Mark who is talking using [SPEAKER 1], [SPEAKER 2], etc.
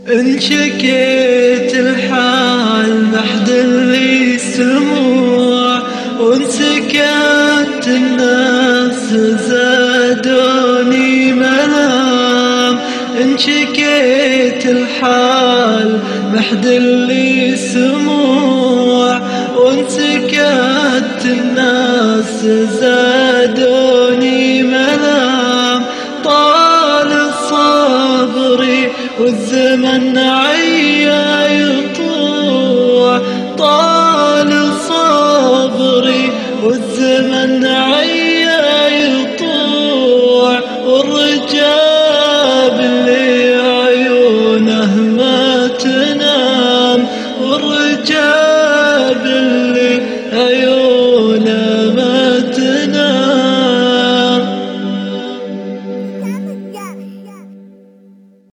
[SPEAKER 1] إن شكيت الحال محد اللي سموع وإن سكت الناس زادوني ملام. إن شكيت الحال محد اللي سموع وإن سكت الناس زادوني والزمن عيا يطوع طال صبري. والزمن عيا يطوع والرجاء باللي عيونه ما تنام. والرجاء باللي